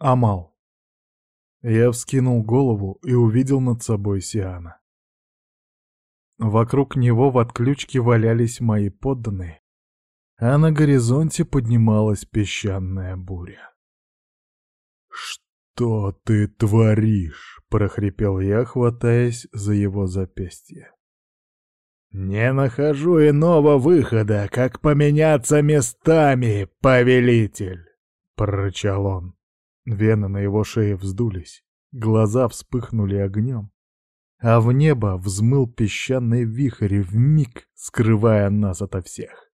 Амал. Я вскинул голову и увидел над собой Сиана. Вокруг него в отключке валялись мои подданные, а на горизонте поднималась песчаная буря. «Что ты творишь?» — прохрипел я, хватаясь за его запястье. «Не нахожу иного выхода, как поменяться местами, повелитель!» — прорычал он. Вены на его шее вздулись, глаза вспыхнули огнем, а в небо взмыл песчаный вихрь вмиг, скрывая нас ото всех.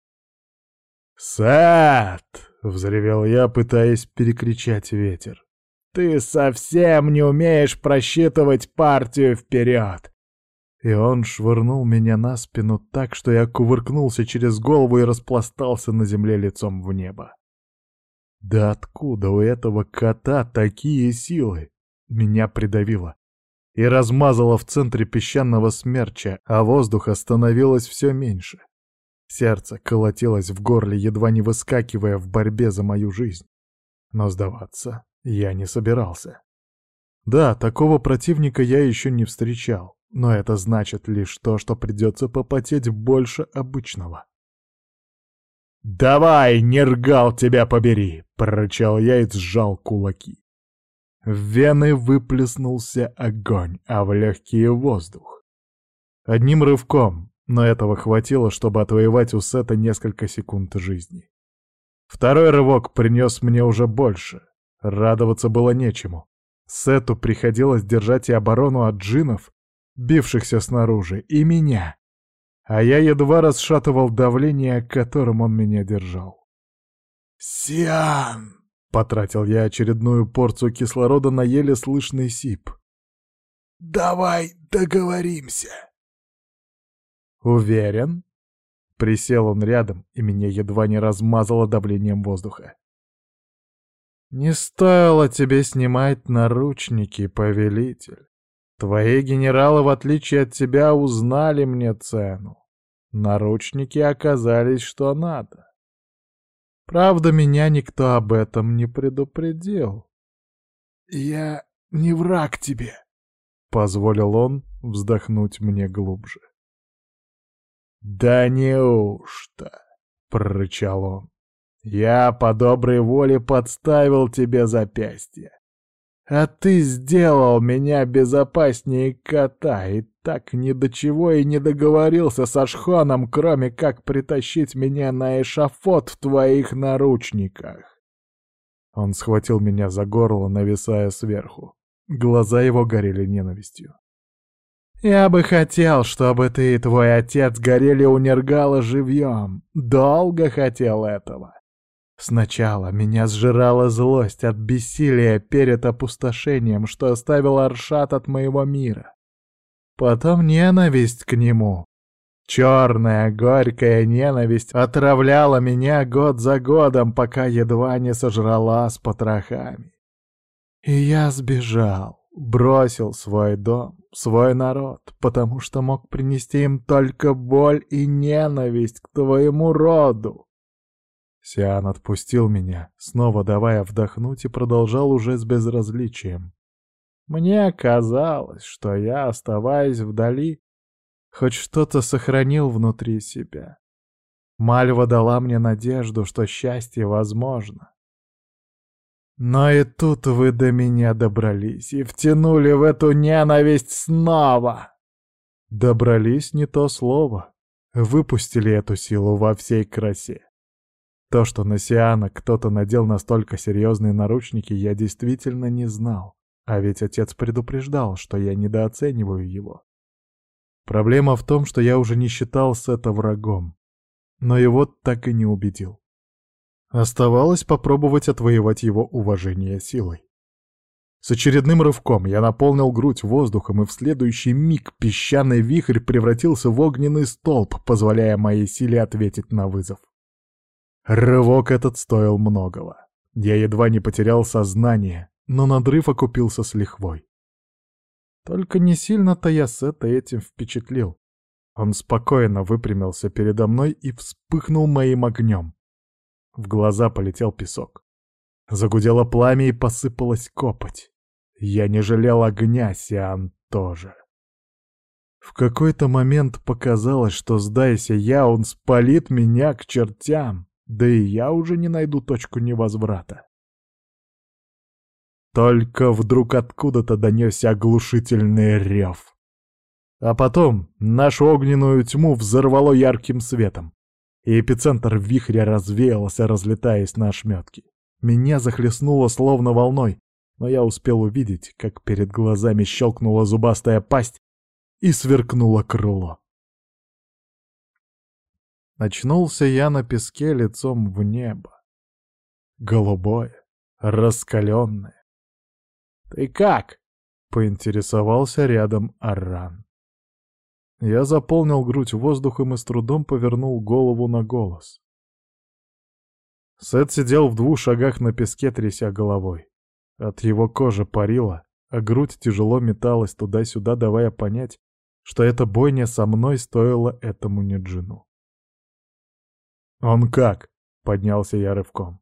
«Сад!» — взревел я, пытаясь перекричать ветер. «Ты совсем не умеешь просчитывать партию вперед!» И он швырнул меня на спину так, что я кувыркнулся через голову и распластался на земле лицом в небо. Да откуда у этого кота такие силы? Меня придавило и размазало в центре песчаного смерча, а воздуха становилось все меньше. Сердце колотилось в горле, едва не выскакивая в борьбе за мою жизнь. Но сдаваться я не собирался. Да, такого противника я еще не встречал, но это значит лишь то, что придется попотеть больше обычного. «Давай, нергал, тебя побери!» — прорычал я и сжал кулаки. В вены выплеснулся огонь, а в легкие — воздух. Одним рывком, но этого хватило, чтобы отвоевать у Сета несколько секунд жизни. Второй рывок принес мне уже больше. Радоваться было нечему. Сету приходилось держать и оборону от джинов, бившихся снаружи, и меня а я едва расшатывал давление, которым он меня держал. «Сиан!» — потратил я очередную порцию кислорода на еле слышный сип. «Давай договоримся!» «Уверен?» Присел он рядом, и меня едва не размазало давлением воздуха. «Не стоило тебе снимать наручники, повелитель. Твои генералы, в отличие от тебя, узнали мне цену. Наручники оказались что надо. Правда, меня никто об этом не предупредил. «Я не враг тебе», — позволил он вздохнуть мне глубже. «Да неужто?» — прорычал он. «Я по доброй воле подставил тебе запястье. А ты сделал меня безопаснее кота, и так ни до чего и не договорился со Шхоном, кроме как притащить меня на эшафот в твоих наручниках. Он схватил меня за горло, нависая сверху. Глаза его горели ненавистью. «Я бы хотел, чтобы ты и твой отец горели у Нергала живьем. Долго хотел этого. Сначала меня сжирала злость от бессилия перед опустошением, что оставил Аршат от моего мира. Потом ненависть к нему. Черная, горькая ненависть отравляла меня год за годом, пока едва не сожрала с потрохами. И я сбежал, бросил свой дом, свой народ, потому что мог принести им только боль и ненависть к твоему роду. Сиан отпустил меня, снова давая вдохнуть, и продолжал уже с безразличием. Мне казалось, что я, оставаясь вдали, хоть что-то сохранил внутри себя. Мальва дала мне надежду, что счастье возможно. Но и тут вы до меня добрались и втянули в эту ненависть снова. Добрались не то слово. Выпустили эту силу во всей красе. То, что на Сиана кто-то надел настолько серьезные наручники, я действительно не знал. А ведь отец предупреждал, что я недооцениваю его. Проблема в том, что я уже не считал Сета врагом. Но его так и не убедил. Оставалось попробовать отвоевать его уважение силой. С очередным рывком я наполнил грудь воздухом, и в следующий миг песчаный вихрь превратился в огненный столб, позволяя моей силе ответить на вызов. Рывок этот стоил многого. Я едва не потерял сознание, но надрыв окупился с лихвой. Только не сильно-то я Сета этим впечатлил. Он спокойно выпрямился передо мной и вспыхнул моим огнем. В глаза полетел песок. Загудело пламя и посыпалась копоть. Я не жалел огня, Сиан тоже. В какой-то момент показалось, что, сдайся я, он спалит меня к чертям, да и я уже не найду точку невозврата. Только вдруг откуда-то донесся оглушительный рев. А потом нашу огненную тьму взорвало ярким светом, и эпицентр вихря развеялся, разлетаясь на ошметки. Меня захлестнуло словно волной, но я успел увидеть, как перед глазами щелкнула зубастая пасть и сверкнуло крыло. Очнулся я на песке лицом в небо. Голубое, раскаленное. «Ты как?» — поинтересовался рядом Аран. Я заполнил грудь воздухом и с трудом повернул голову на голос. Сет сидел в двух шагах на песке, тряся головой. От его кожи парило, а грудь тяжело металась туда-сюда, давая понять, что эта бойня со мной стоила этому Неджину. «Он как?» — поднялся я рывком.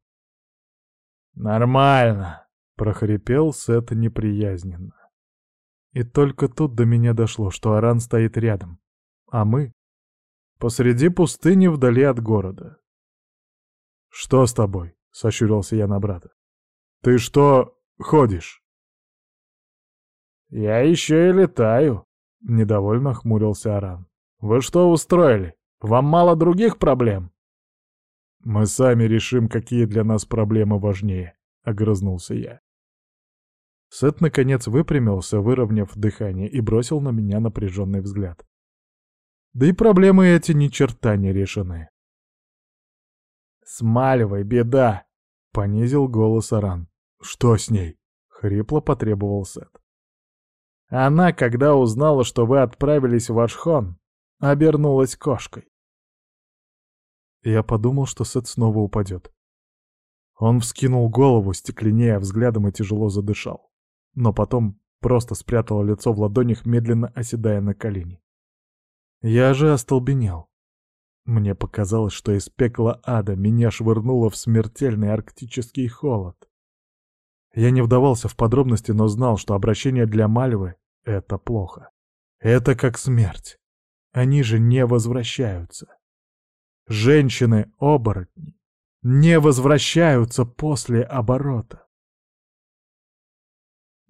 «Нормально», — прохрипел Сет неприязненно. И только тут до меня дошло, что Аран стоит рядом, а мы — посреди пустыни вдали от города. «Что с тобой?» — сощурился я на брата. «Ты что, ходишь?» «Я еще и летаю», — недовольно хмурился Аран. «Вы что устроили? Вам мало других проблем?» «Мы сами решим, какие для нас проблемы важнее», — огрызнулся я. Сет наконец выпрямился, выровняв дыхание, и бросил на меня напряженный взгляд. Да и проблемы эти ни черта не решены. «Смаливай, беда!» — понизил голос Аран. «Что с ней?» — хрипло потребовал Сет. Она, когда узнала, что вы отправились в Ашхон, обернулась кошкой. Я подумал, что Сет снова упадет. Он вскинул голову, стекленея взглядом и тяжело задышал. Но потом просто спрятал лицо в ладонях, медленно оседая на колени. Я же остолбенел. Мне показалось, что из пекла ада меня швырнуло в смертельный арктический холод. Я не вдавался в подробности, но знал, что обращение для Мальвы — это плохо. Это как смерть. Они же не возвращаются. Женщины-оборотни не возвращаются после оборота.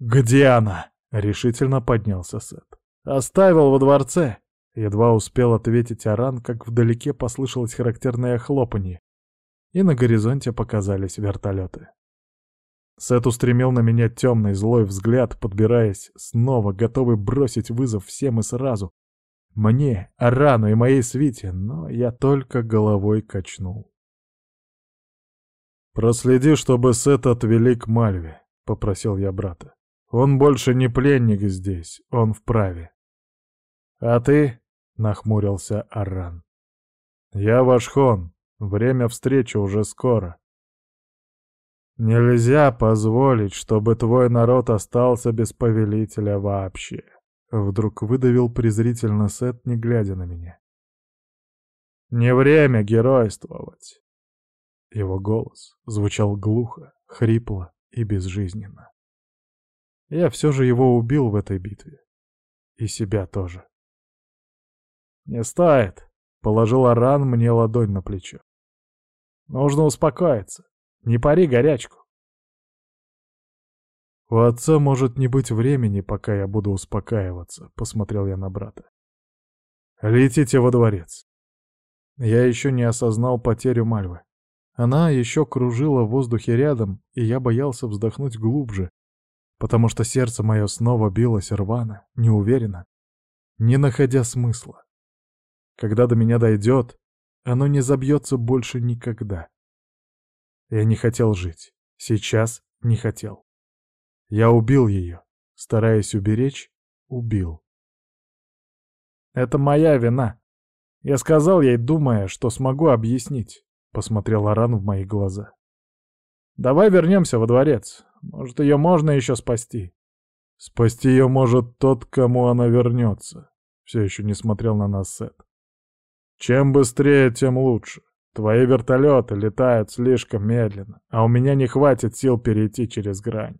«Где она?» — решительно поднялся Сет. «Оставил во дворце. Едва успел ответить Аран, как вдалеке послышалось характерное хлопанье, и на горизонте показались вертолеты. Сет устремил на меня темный злой взгляд, подбираясь снова, готовый бросить вызов всем и сразу. Мне, Арану и моей свите, но я только головой качнул. «Проследи, чтобы Сет отвели к Мальве», — попросил я брата. «Он больше не пленник здесь, он вправе». «А ты?» — нахмурился Аран. «Я ваш хон. Время встречи уже скоро. Нельзя позволить, чтобы твой народ остался без повелителя вообще». Вдруг выдавил презрительно Сет, не глядя на меня. «Не время геройствовать!» Его голос звучал глухо, хрипло и безжизненно. Я все же его убил в этой битве. И себя тоже. «Не стоит», — положил Аран мне ладонь на плечо. «Нужно успокоиться. Не пари горячку». «У отца может не быть времени, пока я буду успокаиваться», — посмотрел я на брата. «Летите во дворец». Я еще не осознал потерю Мальвы. Она еще кружила в воздухе рядом, и я боялся вздохнуть глубже, потому что сердце мое снова билось рвано, неуверенно, не находя смысла. Когда до меня дойдет, оно не забьется больше никогда. Я не хотел жить. Сейчас не хотел. Я убил ее. Стараясь уберечь, убил. Это моя вина. Я сказал ей, думая, что смогу объяснить. Посмотрел Аран в мои глаза. Давай вернемся во дворец. Может, ее можно еще спасти. Спасти ее может тот, кому она вернется. Все еще не смотрел на нас Сет. Чем быстрее, тем лучше. Твои вертолеты летают слишком медленно, а у меня не хватит сил перейти через грань.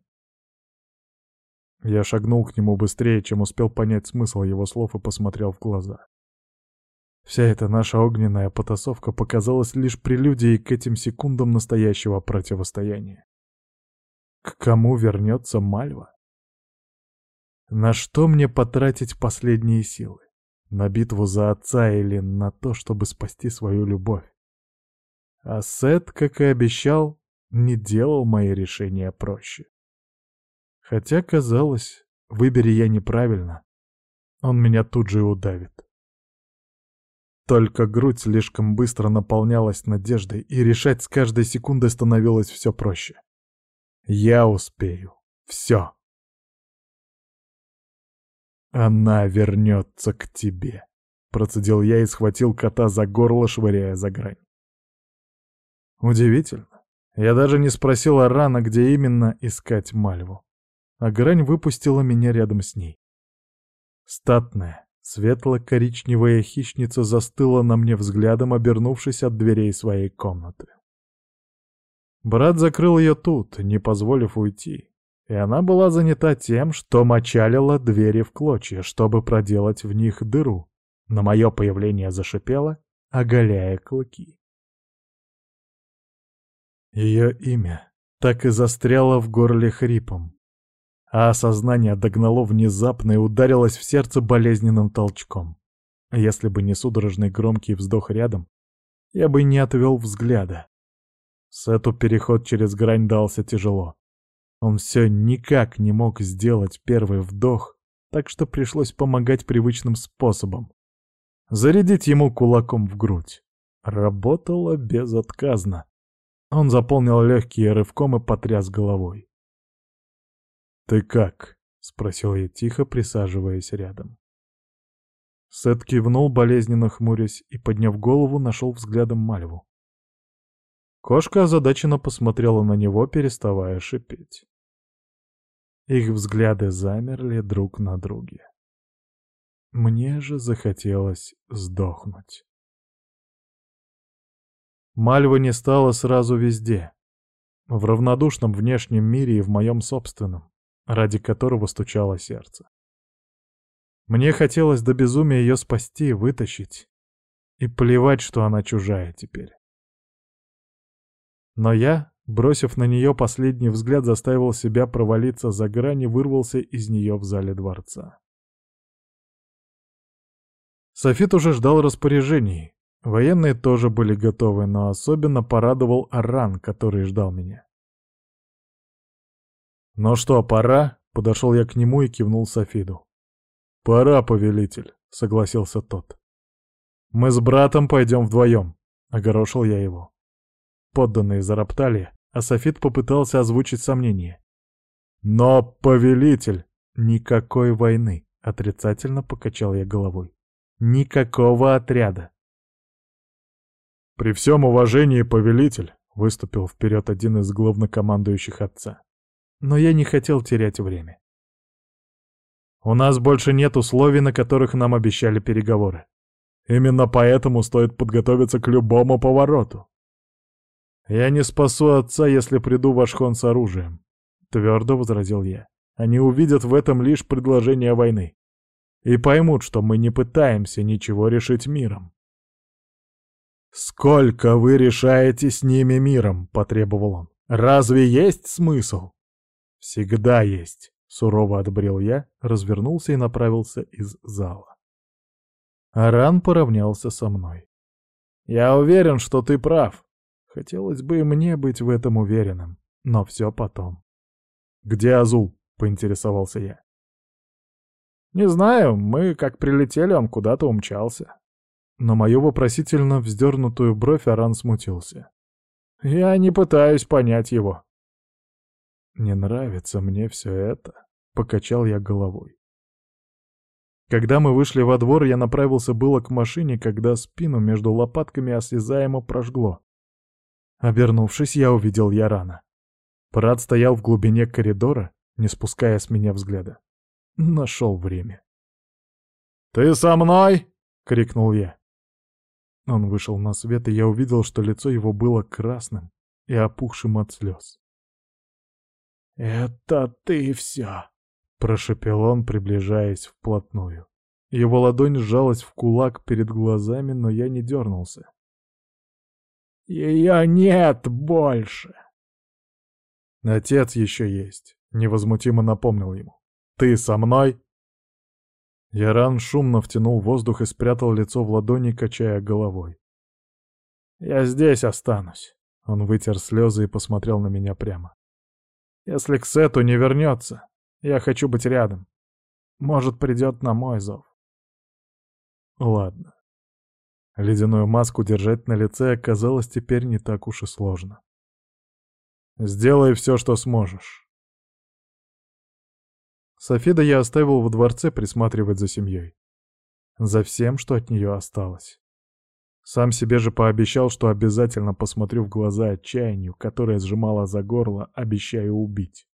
Я шагнул к нему быстрее, чем успел понять смысл его слов и посмотрел в глаза. Вся эта наша огненная потасовка показалась лишь прелюдией к этим секундам настоящего противостояния. К кому вернется Мальва? На что мне потратить последние силы? На битву за отца или на то, чтобы спасти свою любовь? А Сет, как и обещал, не делал мои решения проще. Хотя, казалось, выбери я неправильно, он меня тут же удавит. Только грудь слишком быстро наполнялась надеждой, и решать с каждой секундой становилось все проще. Я успею. Все. Она вернется к тебе. Процедил я и схватил кота за горло, швыряя за грань. Удивительно. Я даже не спросил Арана, где именно искать Мальву. А грань выпустила меня рядом с ней. Статная, светло-коричневая хищница застыла на мне взглядом, обернувшись от дверей своей комнаты. Брат закрыл ее тут, не позволив уйти, и она была занята тем, что мочалила двери в клочья, чтобы проделать в них дыру. На мое появление зашипела, оголяя клыки. Ее имя так и застряло в горле хрипом, а осознание догнало внезапно и ударилось в сердце болезненным толчком. Если бы не судорожный громкий вздох рядом, я бы не отвел взгляда. Сету переход через грань дался тяжело. Он все никак не мог сделать первый вдох, так что пришлось помогать привычным способом. Зарядить ему кулаком в грудь. Работало безотказно. Он заполнил легкие рывком и потряс головой. «Ты как?» — спросил я тихо, присаживаясь рядом. Сет кивнул, болезненно хмурясь, и, подняв голову, нашел взглядом Мальву. Кошка озадаченно посмотрела на него, переставая шипеть. Их взгляды замерли друг на друге. Мне же захотелось сдохнуть. Мальва не стала сразу везде. В равнодушном внешнем мире и в моем собственном, ради которого стучало сердце. Мне хотелось до безумия ее спасти, вытащить. И плевать, что она чужая теперь. Но я, бросив на нее последний взгляд, заставил себя провалиться за грань и вырвался из нее в зале дворца. Софит уже ждал распоряжений. Военные тоже были готовы, но особенно порадовал Аран, который ждал меня. «Ну что, пора?» — подошел я к нему и кивнул Софиду. «Пора, повелитель», — согласился тот. «Мы с братом пойдем вдвоем», — огорошил я его. Подданные зароптали, а Софит попытался озвучить сомнение. «Но, повелитель, никакой войны!» — отрицательно покачал я головой. «Никакого отряда!» «При всем уважении, повелитель!» — выступил вперед один из главнокомандующих отца. Но я не хотел терять время. «У нас больше нет условий, на которых нам обещали переговоры. Именно поэтому стоит подготовиться к любому повороту. «Я не спасу отца, если приду в Ашхон с оружием», — твердо возразил я. «Они увидят в этом лишь предложение войны и поймут, что мы не пытаемся ничего решить миром». «Сколько вы решаете с ними миром?» — потребовал он. «Разве есть смысл?» «Всегда есть», — сурово отбрил я, развернулся и направился из зала. Аран поравнялся со мной. «Я уверен, что ты прав», Хотелось бы и мне быть в этом уверенным, но все потом. «Где Азул?» — поинтересовался я. «Не знаю, мы как прилетели, он куда-то умчался». На мою вопросительно вздернутую бровь Аран смутился. «Я не пытаюсь понять его». «Не нравится мне все это», — покачал я головой. Когда мы вышли во двор, я направился было к машине, когда спину между лопатками осязаемо прожгло. Обернувшись, я увидел Ярана. Брат стоял в глубине коридора, не спуская с меня взгляда. Нашел время. «Ты со мной?» — крикнул я. Он вышел на свет, и я увидел, что лицо его было красным и опухшим от слез. «Это ты все!» — прошепел он, приближаясь вплотную. Его ладонь сжалась в кулак перед глазами, но я не дернулся. «Ее нет больше!» «Отец еще есть», — невозмутимо напомнил ему. «Ты со мной?» Яран шумно втянул воздух и спрятал лицо в ладони, качая головой. «Я здесь останусь», — он вытер слезы и посмотрел на меня прямо. «Если к Сету не вернется, я хочу быть рядом. Может, придет на мой зов». Ладно. Ледяную маску держать на лице оказалось теперь не так уж и сложно. «Сделай все, что сможешь. Софида я оставил во дворце присматривать за семьей. За всем, что от нее осталось. Сам себе же пообещал, что обязательно посмотрю в глаза отчаянию, которое сжимало за горло, обещая убить.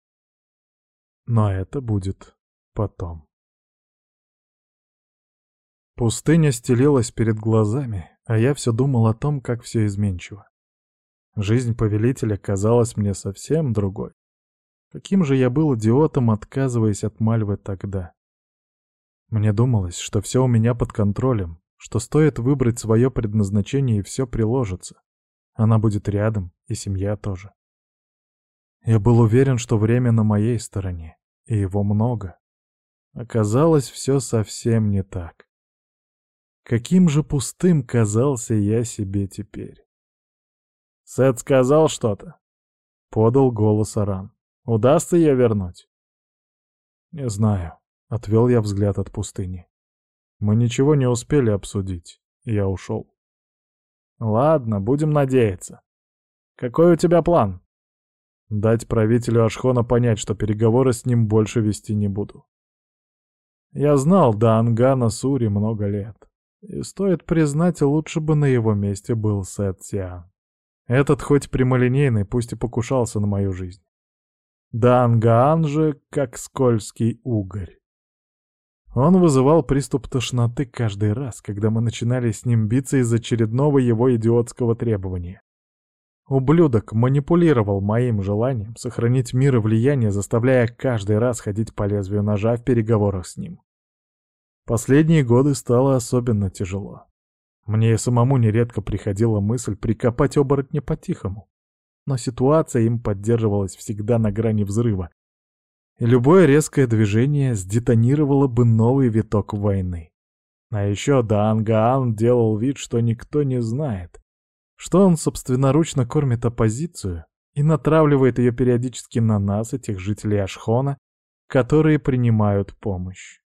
Но это будет потом. Пустыня стелилась перед глазами, а я все думал о том, как все изменчиво. Жизнь повелителя казалась мне совсем другой. Каким же я был идиотом, отказываясь от Мальвы тогда. Мне думалось, что все у меня под контролем, что стоит выбрать свое предназначение и все приложится. Она будет рядом, и семья тоже. Я был уверен, что время на моей стороне, и его много. Оказалось, все совсем не так. Каким же пустым казался я себе теперь. «Сет сказал что-то?» — подал голос Аран. Удастся ее вернуть? Не знаю. Отвел я взгляд от пустыни. Мы ничего не успели обсудить. Я ушел. Ладно, будем надеяться. Какой у тебя план? Дать правителю Ашхона понять, что переговоры с ним больше вести не буду. Я знал до Ангана Сури много лет. И стоит признать, лучше бы на его месте был Сет Сиан. Этот хоть прямолинейный, пусть и покушался на мою жизнь. Дангаан же как скользкий угорь. Он вызывал приступ тошноты каждый раз, когда мы начинали с ним биться из очередного его идиотского требования. Ублюдок манипулировал моим желанием сохранить мир и влияние, заставляя каждый раз ходить по лезвию ножа в переговорах с ним. Последние годы стало особенно тяжело. Мне и самому нередко приходила мысль прикопать оборотня по-тихому но ситуация им поддерживалась всегда на грани взрыва. Любое резкое движение сдетонировало бы новый виток войны. А еще Даангаан делал вид, что никто не знает, что он собственноручно кормит оппозицию и натравливает ее периодически на нас, этих жителей Ашхона, которые принимают помощь.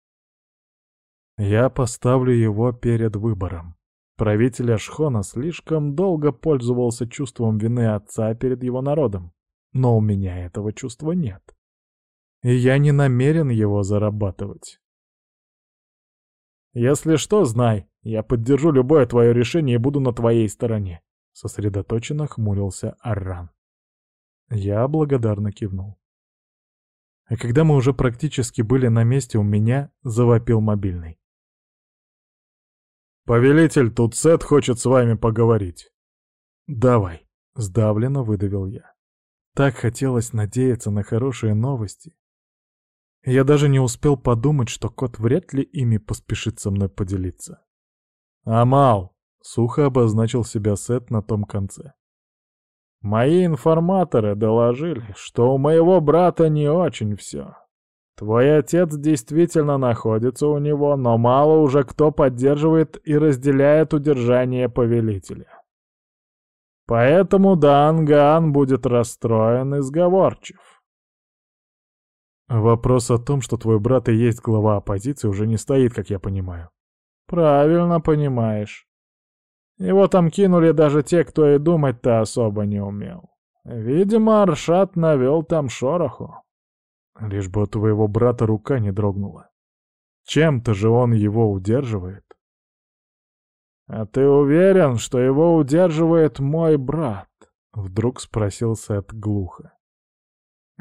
Я поставлю его перед выбором. Правитель Ашхона слишком долго пользовался чувством вины отца перед его народом, но у меня этого чувства нет. И я не намерен его зарабатывать. «Если что, знай, я поддержу любое твое решение и буду на твоей стороне», — сосредоточенно хмурился Арран. Я благодарно кивнул. А когда мы уже практически были на месте, у меня завопил мобильный. «Повелитель Туцет хочет с вами поговорить». «Давай», — сдавленно выдавил я. Так хотелось надеяться на хорошие новости. Я даже не успел подумать, что кот вряд ли ими поспешит со мной поделиться. «Амал!» — сухо обозначил себя Сет на том конце. «Мои информаторы доложили, что у моего брата не очень все. Твой отец действительно находится у него, но мало уже кто поддерживает и разделяет удержание повелителя. Поэтому Даанган будет расстроен и сговорчив. Вопрос о том, что твой брат и есть глава оппозиции, уже не стоит, как я понимаю. Правильно понимаешь. Его там кинули даже те, кто и думать-то особо не умел. Видимо, Аршат навел там шороху. Лишь бы у твоего брата рука не дрогнула. Чем-то же он его удерживает. «А ты уверен, что его удерживает мой брат?» — вдруг спросил Сет глухо.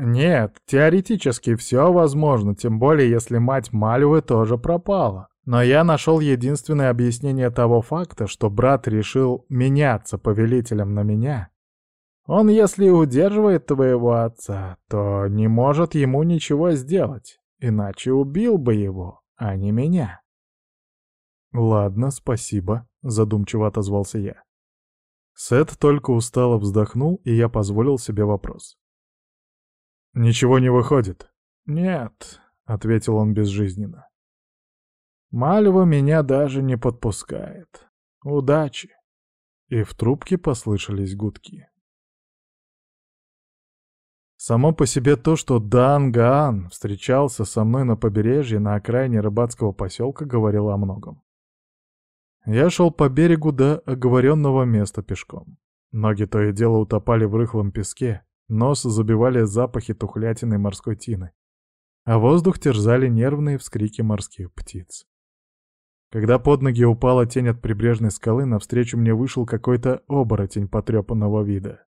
«Нет, теоретически все возможно, тем более если мать Мальвы тоже пропала. Но я нашел единственное объяснение того факта, что брат решил меняться повелителем на меня. Он, если удерживает твоего отца, то не может ему ничего сделать, иначе убил бы его, а не меня. «Ладно, спасибо», — задумчиво отозвался я. Сет только устало вздохнул, и я позволил себе вопрос. «Ничего не выходит?» «Нет», — ответил он безжизненно. Мальва меня даже не подпускает. Удачи. И в трубке послышались гудки. Само по себе то, что Дан Гаан встречался со мной на побережье на окраине рыбацкого поселка, говорило о многом. Я шел по берегу до оговоренного места пешком. Ноги то и дело утопали в рыхлом песке, нос забивали запахи тухлятины морской тины, а воздух терзали нервные вскрики морских птиц. Когда под ноги упала тень от прибрежной скалы, навстречу мне вышел какой-то оборотень потрепанного вида.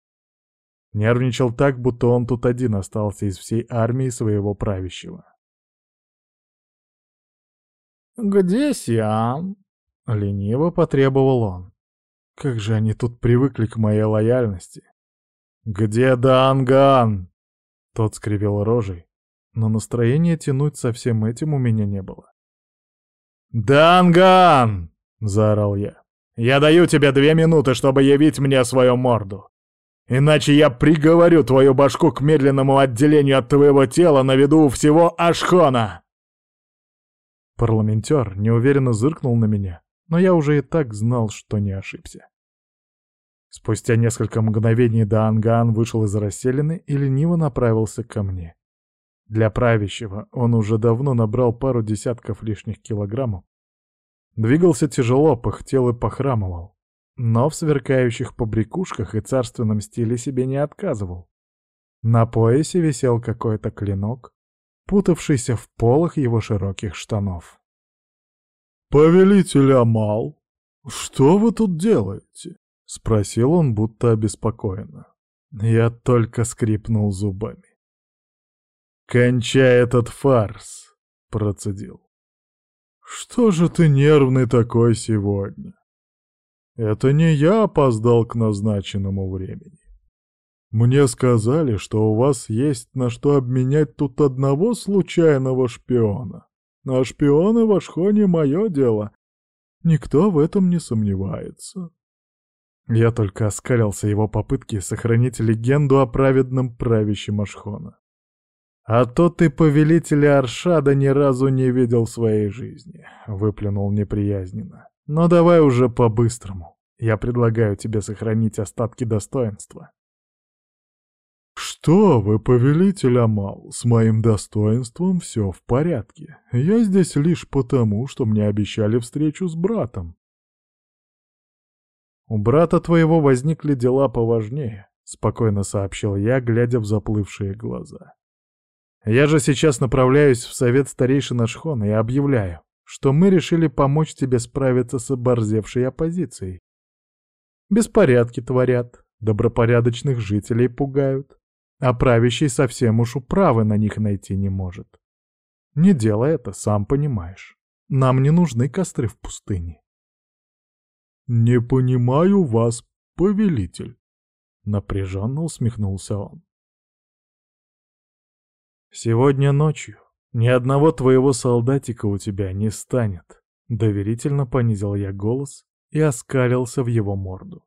Нервничал так, будто он тут один остался из всей армии своего правящего. «Где Сиам?» — лениво потребовал он. Как же они тут привыкли к моей лояльности. «Где Данган?» Тот скривил рожей, но настроения тянуть со всем этим у меня не было. «Данган!» — заорал я. «Я даю тебе две минуты, чтобы явить мне свою морду. Иначе я приговорю твою башку к медленному отделению от твоего тела на виду всего Ашхона!» Парламентер неуверенно зыркнул на меня, но я уже и так знал, что не ошибся. Спустя несколько мгновений Даанган вышел из расселины и лениво направился ко мне. Для правящего он уже давно набрал пару десятков лишних килограммов. Двигался тяжело, пыхтел и похрамывал. Но в сверкающих побрякушках и царственном стиле себе не отказывал. На поясе висел какой-то клинок, путавшийся в полах его широких штанов. «Повелитель Амал, что вы тут делаете?» — спросил он, будто обеспокоенно. Я только скрипнул зубами. «Кончай этот фарс!» — процедил. «Что же ты нервный такой сегодня?» «Это не я опоздал к назначенному времени. Мне сказали, что у вас есть на что обменять тут одного случайного шпиона. А шпионы в Ашхоне — мое дело. Никто в этом не сомневается». Я только оскалился его попытки сохранить легенду о праведном правящем Ашхона. «А то ты повелителя Аршада ни разу не видел в своей жизни», — выплюнул неприязненно. «Но давай уже по-быстрому. Я предлагаю тебе сохранить остатки достоинства». «Что вы, повелитель Амал, с моим достоинством все в порядке. Я здесь лишь потому, что мне обещали встречу с братом». «У брата твоего возникли дела поважнее», — спокойно сообщил я, глядя в заплывшие глаза. Я же сейчас направляюсь в совет старейшин Ашхона и объявляю, что мы решили помочь тебе справиться с оборзевшей оппозицией. Беспорядки творят, добропорядочных жителей пугают, а правящий совсем уж управы на них найти не может. Не делай это, сам понимаешь. Нам не нужны костры в пустыне. «Не понимаю вас, повелитель», — напряженно усмехнулся он. Сегодня ночью ни одного твоего солдатика у тебя не станет. Доверительно понизил я голос и оскалился в его морду.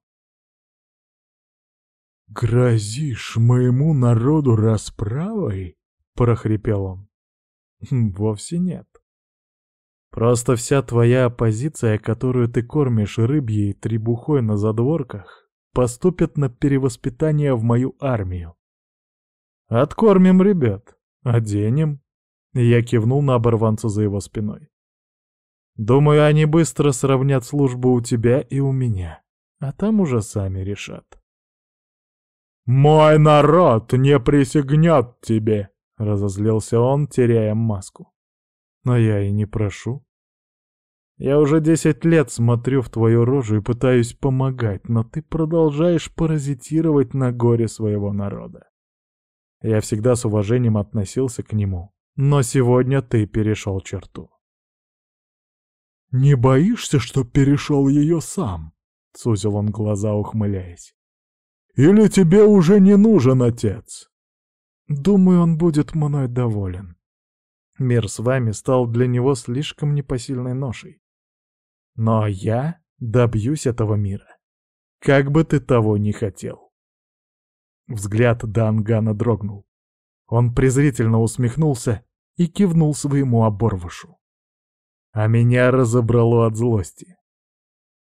«Грозишь моему народу расправой?» — прохрипел он. «Хм, «Вовсе нет. Просто вся твоя оппозиция, которую ты кормишь рыбьей требухой на задворках, поступит на перевоспитание в мою армию. Откормим ребят, «Оденем?» Я кивнул на оборванца за его спиной. «Думаю, они быстро сравнят службу у тебя и у меня, а там уже сами решат». «Мой народ не присягнет тебе!» — разозлился он, теряя маску. «Но я и не прошу. Я уже десять лет смотрю в твою рожу и пытаюсь помогать, но ты продолжаешь паразитировать на горе своего народа. Я всегда с уважением относился к нему. Но сегодня ты перешел черту. «Не боишься, что перешел ее сам?» — сузил он глаза, ухмыляясь. «Или тебе уже не нужен отец?» «Думаю, он будет мной доволен. Мир с вами стал для него слишком непосильной ношей. Но я добьюсь этого мира, как бы ты того ни хотел». Взгляд Дангана дрогнул. Он презрительно усмехнулся и кивнул своему оборвышу а меня разобрало от злости.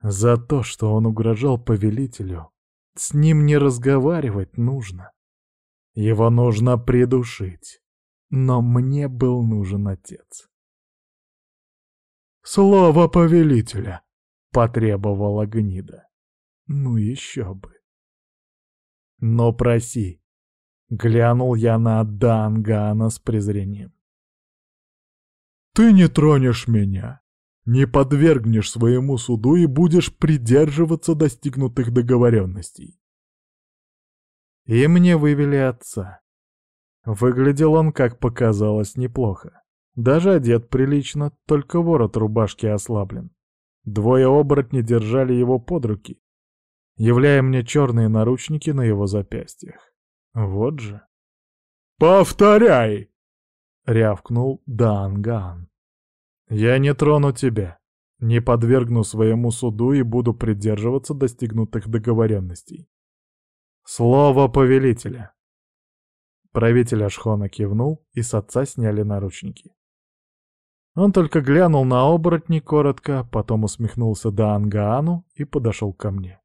За то, что он угрожал повелителю, с ним не разговаривать нужно. Его нужно придушить. Но мне был нужен отец. «Слово повелителя!» — потребовала гнида. «Ну еще бы!» «Но проси!» — глянул я на Дангана с презрением. Ты не тронешь меня, не подвергнешь своему суду и будешь придерживаться достигнутых договоренностей. И мне вывели отца. Выглядел он, как показалось, неплохо. Даже одет прилично, только ворот рубашки ослаблен. Двое оборотней держали его под руки, являя мне черные наручники на его запястьях. Вот же. «Повторяй!» — рявкнул Данган. «Я не трону тебя, не подвергну своему суду и буду придерживаться достигнутых договоренностей. Слово повелителя!» Правитель Ашхона кивнул, и с отца сняли наручники. Он только глянул на оборотни коротко, потом усмехнулся до Ангаану и подошел ко мне.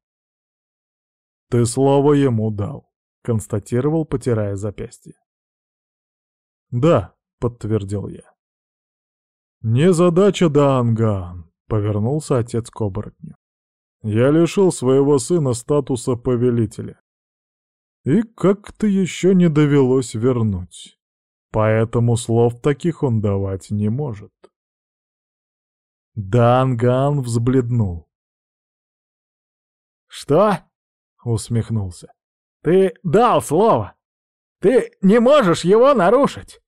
«Ты слово ему дал», — констатировал, потирая запястье. «Да», подтвердил я. «Не задача, Даанган», — повернулся отец к оборотню. «Я лишил своего сына статуса повелителя. И как-то еще не довелось вернуть. Поэтому слов таких он давать не может». Данган взбледнул. «Что?» — усмехнулся. «Ты дал слово! Ты не можешь его нарушить!»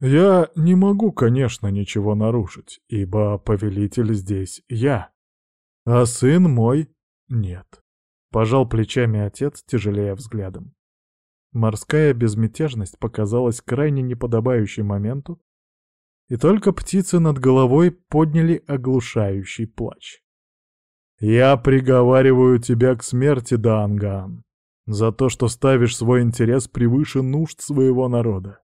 Я не могу, конечно, ничего нарушить, ибо повелитель здесь я, а сын мой нет. Пожал плечами отец, тяжелее взглядом. Морская безмятежность показалась крайне неподобающей моменту, и только птицы над головой подняли оглушающий плач. «Я приговариваю тебя к смерти, Даанган, за то, что ставишь свой интерес превыше нужд своего народа.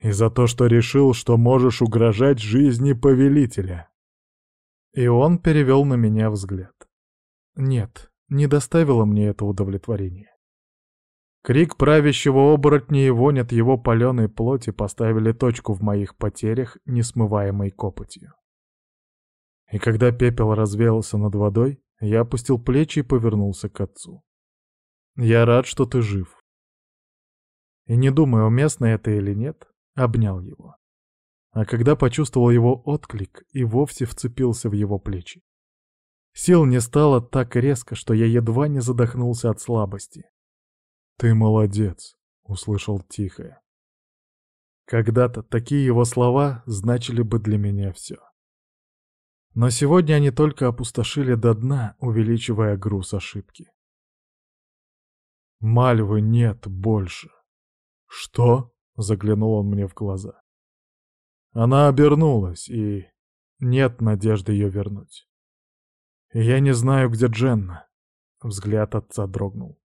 И за то, что решил, что можешь угрожать жизни повелителя. И он перевел на меня взгляд. Нет, не доставило мне это удовлетворение. Крик правящего оборотня и вонь от его паленой плоти поставили точку в моих потерях, несмываемой копотью. И когда пепел развеялся над водой, я опустил плечи и повернулся к отцу. «Я рад, что ты жив. И не думаю, уместно это или нет, обнял его. А когда почувствовал его отклик, и вовсе вцепился в его плечи. Сил не стало так резко, что я едва не задохнулся от слабости. «Ты молодец», — услышал тихое. Когда-то такие его слова значили бы для меня все. Но сегодня они только опустошили до дна, увеличивая груз ошибки. Мальвы нет больше. Что? Заглянул он мне в глаза. Она обернулась, и нет надежды ее вернуть. Я не знаю, где Дженна. Взгляд отца дрогнул.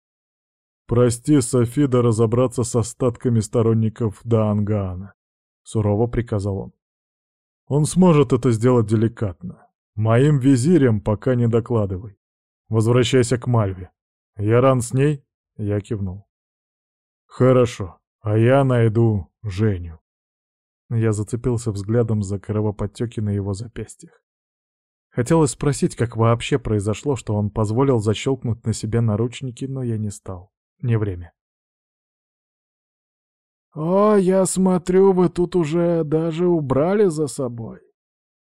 «Прости, Софида, разобраться с остатками сторонников Даангаана», — сурово приказал он. «Он сможет это сделать деликатно. Моим визирям пока не докладывай. Возвращайся к Мальве. Я ран с ней?» — я кивнул. «Хорошо. А я найду Женю. Я зацепился взглядом за кровоподтеки на его запястьях. Хотелось спросить, как вообще произошло, что он позволил защелкнуть на себе наручники, но я не стал. Не время. «О, я смотрю, вы тут уже даже убрали за собой!»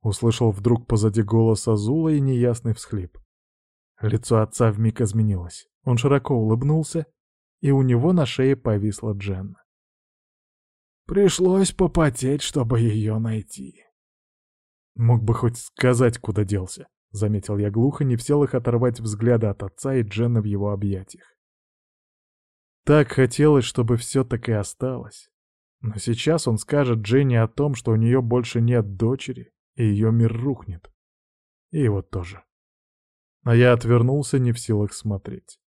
Услышал вдруг позади голос Азула и неясный всхлип. Лицо отца вмиг изменилось. Он широко улыбнулся, и у него на шее повисла Дженна. Пришлось попотеть, чтобы ее найти. Мог бы хоть сказать, куда делся, заметил я глухо, не в силах оторвать взгляда от отца и Джена в его объятиях. Так хотелось, чтобы все так и осталось. Но сейчас он скажет Дженни о том, что у нее больше нет дочери, и ее мир рухнет. И его тоже. А я отвернулся, не в силах смотреть.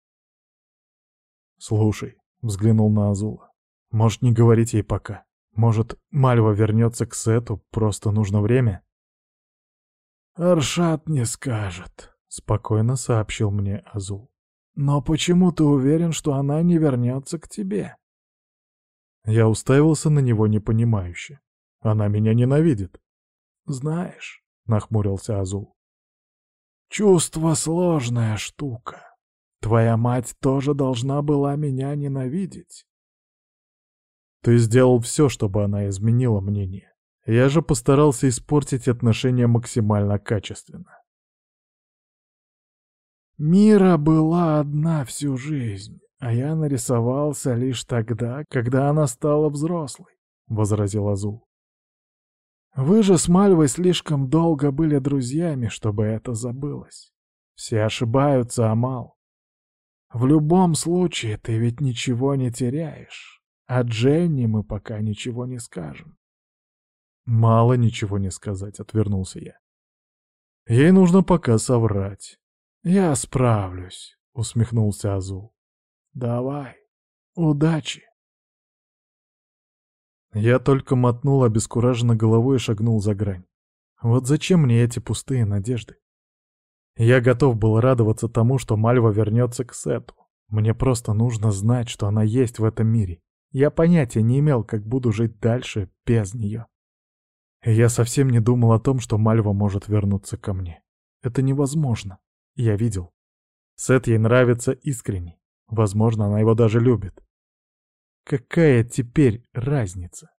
«Слушай», — взглянул на Азула, — «может, не говорить ей пока? Может, Мальва вернется к Сету, просто нужно время?» «Аршат не скажет», — спокойно сообщил мне Азул. «Но почему ты уверен, что она не вернется к тебе?» Я уставился на него непонимающе. «Она меня ненавидит». «Знаешь», — нахмурился Азул, — «чувство — сложная штука. Твоя мать тоже должна была меня ненавидеть». «Ты сделал все, чтобы она изменила мнение. Я же постарался испортить отношения максимально качественно. Мира была одна всю жизнь, а я нарисовался лишь тогда, когда она стала взрослой, — возразил Азул. Вы же с Мальвой слишком долго были друзьями, чтобы это забылось. Все ошибаются, Амал. В любом случае ты ведь ничего не теряешь, а Дженни мы пока ничего не скажем. Мало ничего не сказать, отвернулся я. Ей нужно пока соврать. Я справлюсь, усмехнулся Азул. Давай, удачи. Я только мотнул обескураженно головой и шагнул за грань. Вот зачем мне эти пустые надежды? Я готов был радоваться тому, что Мальва вернется к Сету. Мне просто нужно знать, что она есть в этом мире. Я понятия не имел, как буду жить дальше без нее. Я совсем не думал о том, что Мальва может вернуться ко мне. Это невозможно. Я видел. Сет ей нравится искренне. Возможно, она его даже любит. Какая теперь разница?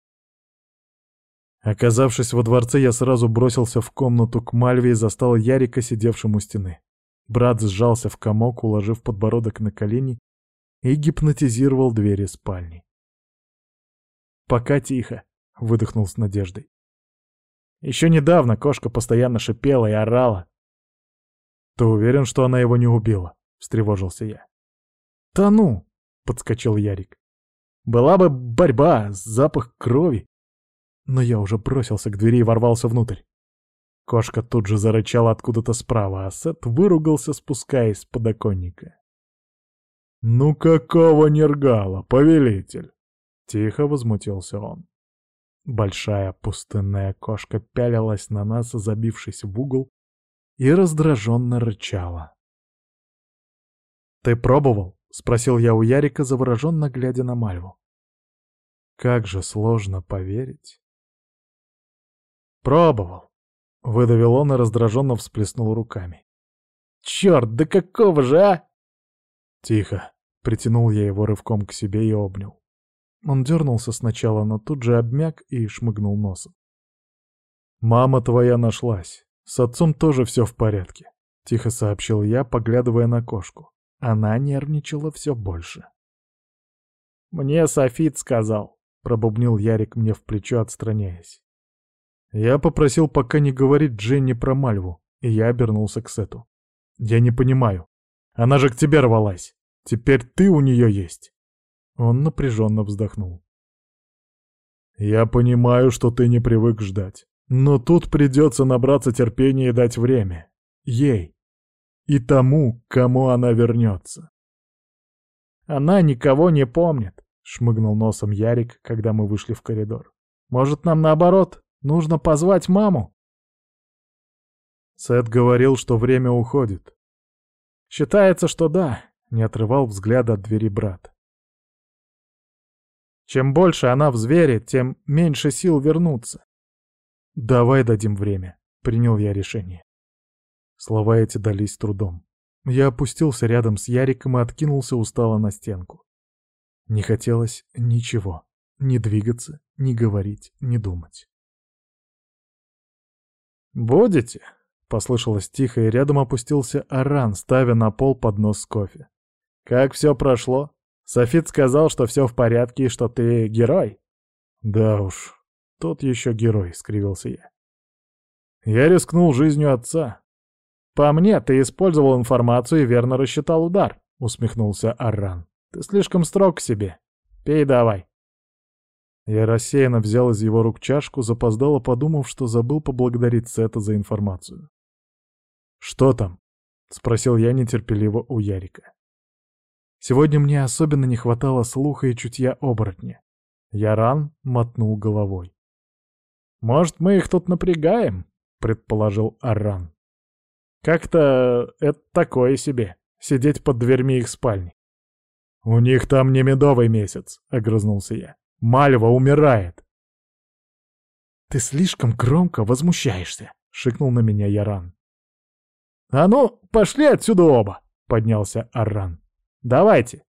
Оказавшись во дворце, я сразу бросился в комнату к Мальве и застал Ярика, сидевшим у стены. Брат сжался в комок, уложив подбородок на колени, и гипнотизировал двери спальни. «Пока тихо», — выдохнул с надеждой. Еще недавно кошка постоянно шипела и орала. «Ты уверен, что она его не убила?» — встревожился я. «Да ну!» — подскочил Ярик. «Была бы борьба, запах крови!» Но я уже бросился к двери и ворвался внутрь. Кошка тут же зарычала откуда-то справа, а Сет выругался, спускаясь с подоконника. «Ну какого нергала, повелитель!» — тихо возмутился он. Большая пустынная кошка пялилась на нас, забившись в угол, и раздраженно рычала. «Ты пробовал?» — спросил я у Ярика, завороженно глядя на Мальву. «Как же сложно поверить!» «Пробовал!» — выдавил он и раздраженно всплеснул руками. «Черт, да какого же, а?» «Тихо!» — притянул я его рывком к себе и обнял. Он дернулся сначала, но тут же обмяк и шмыгнул носом. «Мама твоя нашлась. С отцом тоже все в порядке», — тихо сообщил я, поглядывая на кошку. Она нервничала все больше. «Мне Софит сказал», — пробубнил Ярик мне в плечо, отстраняясь. Я попросил пока не говорить Дженни про Мальву, и я обернулся к Сету. «Я не понимаю. Она же к тебе рвалась. Теперь ты у нее есть». Он напряженно вздохнул. «Я понимаю, что ты не привык ждать, но тут придется набраться терпения и дать время. Ей. И тому, кому она вернется». «Она никого не помнит», — шмыгнул носом Ярик, когда мы вышли в коридор. «Может, нам наоборот, нужно позвать маму?» Сет говорил, что время уходит. «Считается, что да», — не отрывал взгляда от двери брат. Чем больше она в звере, тем меньше сил вернуться. «Давай дадим время», — принял я решение. Слова эти дались трудом. Я опустился рядом с Яриком и откинулся устало на стенку. Не хотелось ничего. Ни двигаться, ни говорить, ни думать. «Будете?» — послышалось тихо, и рядом опустился Аран, ставя на пол поднос с кофе. «Как все прошло?» Софит сказал, что все в порядке и что ты герой. Да уж, тот еще герой, скривился я. Я рискнул жизнью отца. По мне, ты использовал информацию и верно рассчитал удар, усмехнулся Арран. Ты слишком строг к себе. Пей давай. Я рассеянно взял из его рук чашку, запоздало подумав, что забыл поблагодарить Сета за информацию. «Что там?» — спросил я нетерпеливо у Ярика. Сегодня мне особенно не хватало слуха и чутья оборотня. Яран мотнул головой. «Может, мы их тут напрягаем?» — предположил Арран. «Как-то это такое себе, сидеть под дверьми их спальни». «У них там не медовый месяц», — огрызнулся я. «Мальва умирает». «Ты слишком громко возмущаешься», — шикнул на меня Яран. «А ну, пошли отсюда оба!» — поднялся Арран. «Давайте.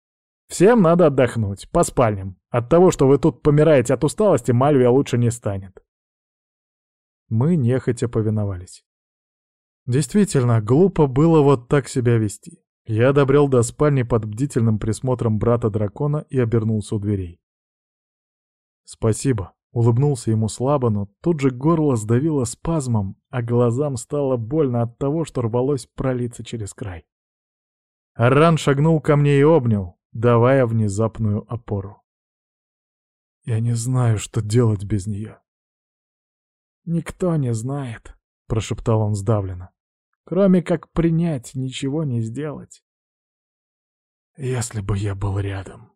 Всем надо отдохнуть, по спальням. От того, что вы тут помираете от усталости, Мальвия лучше не станет». Мы нехотя повиновались. Действительно, глупо было вот так себя вести. Я добрел до спальни под бдительным присмотром брата-дракона и обернулся у дверей. «Спасибо», — улыбнулся ему слабо, но тут же горло сдавило спазмом, а глазам стало больно от того, что рвалось пролиться через край. Арран шагнул ко мне и обнял, давая внезапную опору. «Я не знаю, что делать без нее», «Никто не знает», — прошептал он сдавленно. «Кроме как принять, ничего не сделать». «Если бы я был рядом».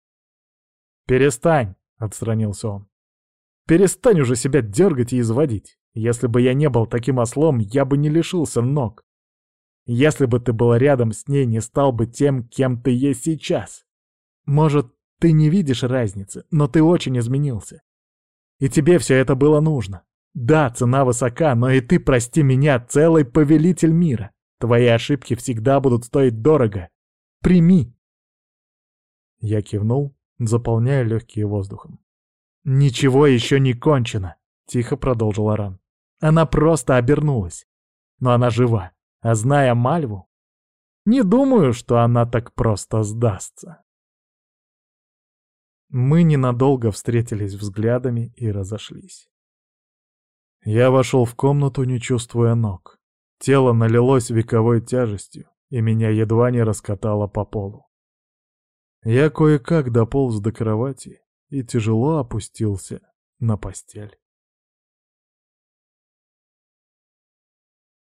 «Перестань», — отстранился он. «Перестань уже себя дергать и изводить. Если бы я не был таким ослом, я бы не лишился ног. Если бы ты был рядом с ней, не стал бы тем, кем ты есть сейчас. Может, ты не видишь разницы, но ты очень изменился. И тебе все это было нужно. Да, цена высока, но и ты, прости меня, целый повелитель мира. Твои ошибки всегда будут стоить дорого. Прими. Я кивнул, заполняя легкие воздухом. «Ничего еще не кончено», — тихо продолжил Аран. «Она просто обернулась. Но она жива. А зная Мальву, не думаю, что она так просто сдастся». Мы ненадолго встретились взглядами и разошлись. Я вошел в комнату, не чувствуя ног. Тело налилось вековой тяжестью, и меня едва не раскатало по полу. Я кое-как дополз до кровати и тяжело опустился на постель.